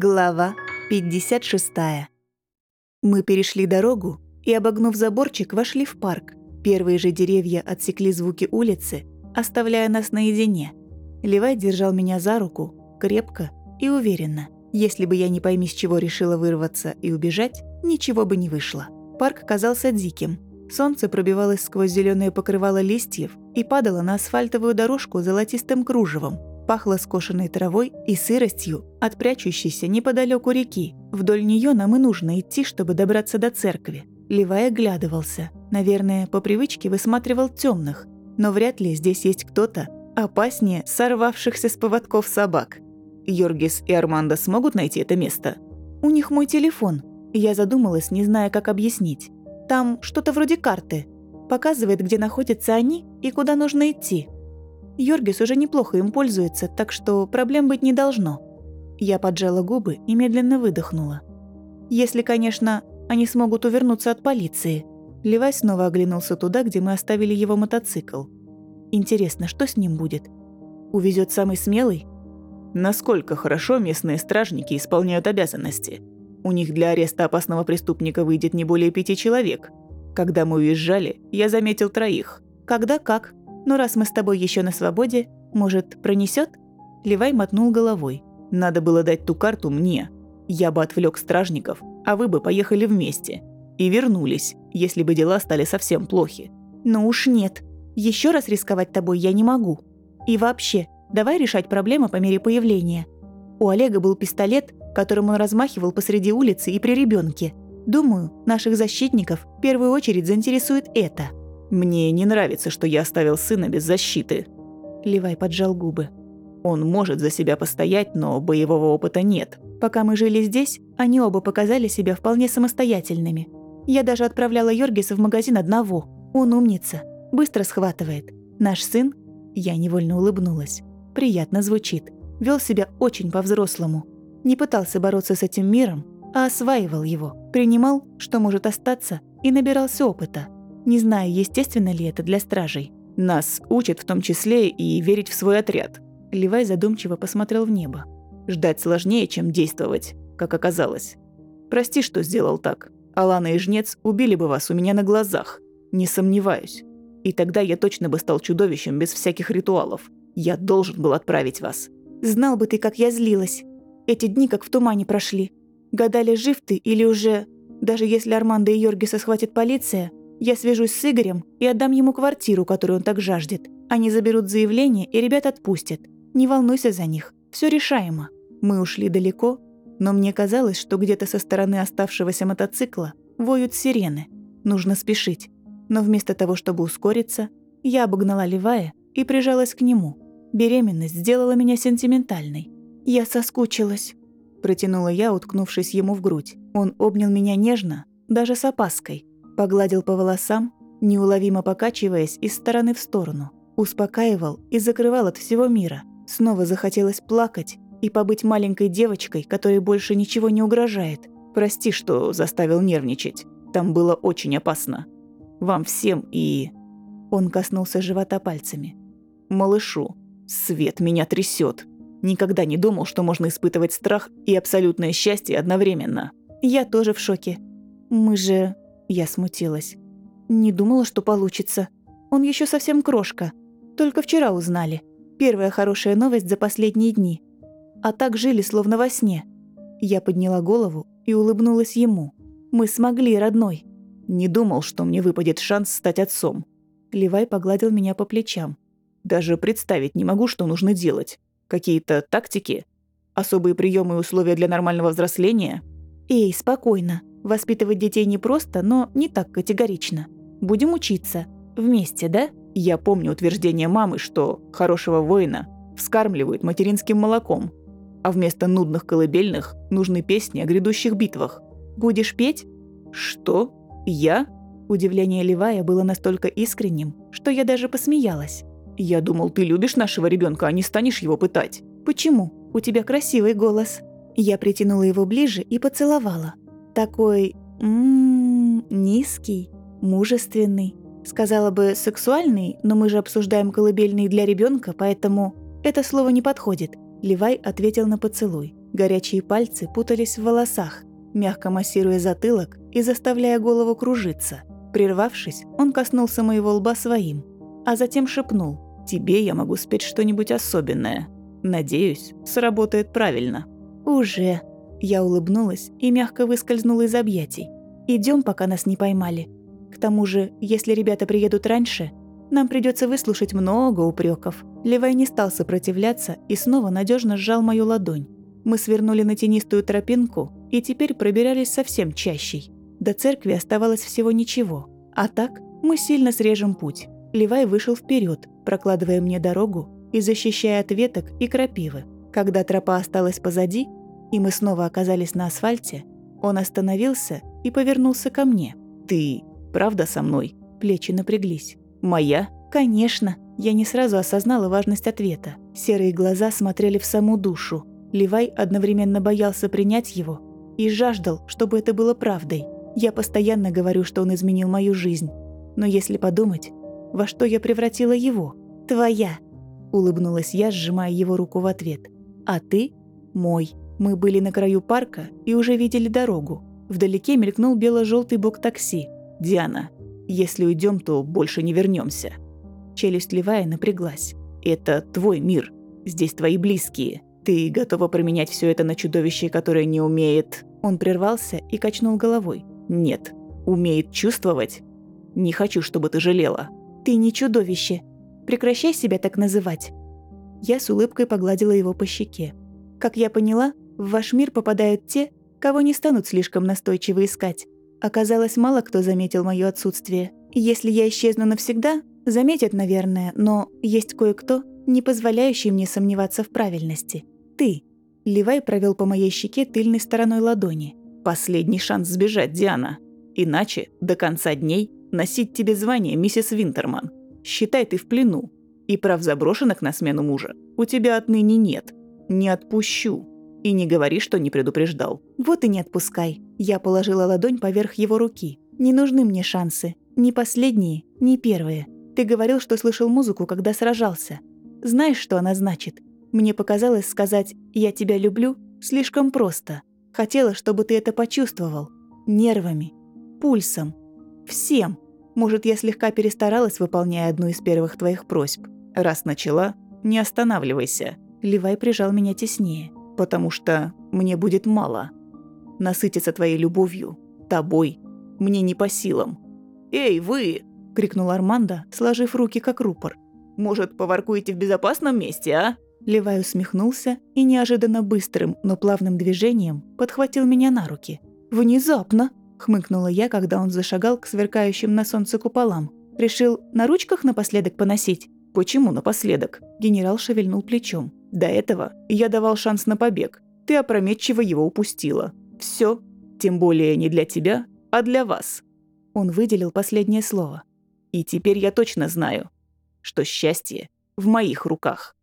Глава 56. Мы перешли дорогу и, обогнув заборчик, вошли в парк. Первые же деревья отсекли звуки улицы, оставляя нас наедине. Левай держал меня за руку, крепко и уверенно. Если бы я не пойми с чего решила вырваться и убежать, ничего бы не вышло. Парк казался диким. Солнце пробивалось сквозь зеленое покрывало листьев и падало на асфальтовую дорожку золотистым кружевом, пахло скошенной травой и сыростью от прячущейся неподалеку реки. Вдоль нее нам и нужно идти, чтобы добраться до церкви. Левай оглядывался. Наверное, по привычке высматривал темных, но вряд ли здесь есть кто-то опаснее сорвавшихся с поводков собак. Йоргис и Армандо смогут найти это место? У них мой телефон. Я задумалась, не зная, как объяснить. Там что-то вроде карты. Показывает, где находятся они и куда нужно идти. Йоргис уже неплохо им пользуется, так что проблем быть не должно. Я поджала губы и медленно выдохнула. Если, конечно, они смогут увернуться от полиции. Левай снова оглянулся туда, где мы оставили его мотоцикл. Интересно, что с ним будет? Увезет самый смелый? Насколько хорошо местные стражники исполняют обязанности? У них для ареста опасного преступника выйдет не более пяти человек. Когда мы уезжали, я заметил троих. Когда как? Но раз мы с тобой еще на свободе, может, пронесет? Левай мотнул головой. Надо было дать ту карту мне. Я бы отвлек стражников, а вы бы поехали вместе. И вернулись, если бы дела стали совсем плохи. Ну уж нет. Еще раз рисковать тобой я не могу. И вообще, давай решать проблемы по мере появления. У Олега был пистолет, которым он размахивал посреди улицы и при ребенке. Думаю, наших защитников в первую очередь заинтересует это. «Мне не нравится, что я оставил сына без защиты». Левай поджал губы. «Он может за себя постоять, но боевого опыта нет». Пока мы жили здесь, они оба показали себя вполне самостоятельными. Я даже отправляла Йоргиса в магазин одного. Он умница, быстро схватывает. Наш сын, я невольно улыбнулась, приятно звучит, вел себя очень по-взрослому. Не пытался бороться с этим миром, а осваивал его, принимал, что может остаться, и набирался опыта. Не знаю, естественно ли это для стражей. Нас учат в том числе и верить в свой отряд. Левай задумчиво посмотрел в небо. Ждать сложнее, чем действовать, как оказалось. Прости, что сделал так. Алана и Жнец убили бы вас у меня на глазах. Не сомневаюсь. И тогда я точно бы стал чудовищем без всяких ритуалов. Я должен был отправить вас. Знал бы ты, как я злилась. Эти дни как в тумане прошли. Гадали, жив ты или уже... Даже если Армандо и Йоргиса схватит полиция, я свяжусь с Игорем и отдам ему квартиру, которую он так жаждет. Они заберут заявление, и ребят отпустят. Не волнуйся за них. Все решаемо. Мы ушли далеко, но мне казалось, что где-то со стороны оставшегося мотоцикла воют сирены. Нужно спешить. Но вместо того, чтобы ускориться, я обогнала Левая и прижалась к нему. Беременность сделала меня сентиментальной. Я соскучилась. Протянула я, уткнувшись ему в грудь. Он обнял меня нежно, даже с опаской. Погладил по волосам, неуловимо покачиваясь из стороны в сторону. Успокаивал и закрывал от всего мира. Снова захотелось плакать и побыть маленькой девочкой, которой больше ничего не угрожает. Прости, что заставил нервничать. Там было очень опасно. Вам всем и... Он коснулся живота пальцами. Малышу. Свет меня трясет. Никогда не думал, что можно испытывать страх и абсолютное счастье одновременно. Я тоже в шоке. Мы же я смутилась. Не думала, что получится. Он еще совсем крошка. Только вчера узнали. Первая хорошая новость за последние дни. А так жили, словно во сне. Я подняла голову и улыбнулась ему. Мы смогли, родной. Не думал, что мне выпадет шанс стать отцом. Левай погладил меня по плечам. Даже представить не могу, что нужно делать. Какие-то тактики? Особые приемы и условия для нормального взросления? Эй, спокойно. Воспитывать детей непросто, но не так категорично. Будем учиться. Вместе, да? Я помню утверждение мамы, что хорошего воина вскармливают материнским молоком, а вместо нудных колыбельных нужны песни о грядущих битвах. Будешь петь? Что? Я? Удивление Левая было настолько искренним, что я даже посмеялась. Я думал, ты любишь нашего ребенка, а не станешь его пытать. Почему? У тебя красивый голос. Я притянула его ближе и поцеловала. Такой... М -м, низкий, мужественный. Сказала бы сексуальный, но мы же обсуждаем колыбельный для ребенка, поэтому это слово не подходит. Левай ответил на поцелуй. Горячие пальцы путались в волосах, мягко массируя затылок и заставляя голову кружиться. Прервавшись, он коснулся моего лба своим, а затем шепнул «Тебе я могу спеть что-нибудь особенное. Надеюсь, сработает правильно». «Уже». Я улыбнулась и мягко выскользнула из объятий. Идем, пока нас не поймали. К тому же, если ребята приедут раньше, нам придется выслушать много упреков. Левай не стал сопротивляться и снова надежно сжал мою ладонь. Мы свернули на тенистую тропинку и теперь пробирались совсем чащей. До церкви оставалось всего ничего. А так мы сильно срежем путь. Левай вышел вперед, прокладывая мне дорогу и защищая от веток и крапивы. Когда тропа осталась позади, и мы снова оказались на асфальте, он остановился и повернулся ко мне. «Ты правда со мной?» Плечи напряглись. «Моя?» «Конечно». Я не сразу осознала важность ответа. Серые глаза смотрели в саму душу. Левай одновременно боялся принять его и жаждал, чтобы это было правдой. Я постоянно говорю, что он изменил мою жизнь. Но если подумать, во что я превратила его? Твоя!» Улыбнулась я, сжимая его руку в ответ. «А ты? Мой. Мы были на краю парка и уже видели дорогу. Вдалеке мелькнул бело-желтый бок такси. «Диана, если уйдем, то больше не вернемся. Челюсть Левая напряглась. «Это твой мир. Здесь твои близкие. Ты готова променять все это на чудовище, которое не умеет...» Он прервался и качнул головой. «Нет. Умеет чувствовать? Не хочу, чтобы ты жалела». «Ты не чудовище. Прекращай себя так называть». Я с улыбкой погладила его по щеке. «Как я поняла, в ваш мир попадают те, кого не станут слишком настойчиво искать. Оказалось, мало кто заметил моё отсутствие. Если я исчезну навсегда, заметят, наверное, но есть кое-кто, не позволяющий мне сомневаться в правильности. Ты. Левай провел по моей щеке тыльной стороной ладони. Последний шанс сбежать, Диана. Иначе до конца дней носить тебе звание миссис Винтерман. Считай ты в плену. И прав заброшенных на смену мужа у тебя отныне нет. Не отпущу. И не говори, что не предупреждал. Вот и не отпускай. Я положила ладонь поверх его руки. Не нужны мне шансы. Ни последние, ни первые. Ты говорил, что слышал музыку, когда сражался. Знаешь, что она значит? Мне показалось сказать «я тебя люблю» слишком просто. Хотела, чтобы ты это почувствовал. Нервами, пульсом, всем. Может, я слегка перестаралась, выполняя одну из первых твоих просьб. Раз начала, не останавливайся. Левай прижал меня теснее потому что мне будет мало. Насытиться твоей любовью, тобой, мне не по силам. «Эй, вы!» – крикнул Армандо, сложив руки как рупор. «Может, поваркуете в безопасном месте, а?» Левай усмехнулся и неожиданно быстрым, но плавным движением подхватил меня на руки. «Внезапно!» – хмыкнула я, когда он зашагал к сверкающим на солнце куполам. «Решил на ручках напоследок поносить?» «Почему напоследок?» – генерал шевельнул плечом. До этого я давал шанс на побег. Ты опрометчиво его упустила. Все, тем более не для тебя, а для вас. Он выделил последнее слово. И теперь я точно знаю, что счастье в моих руках.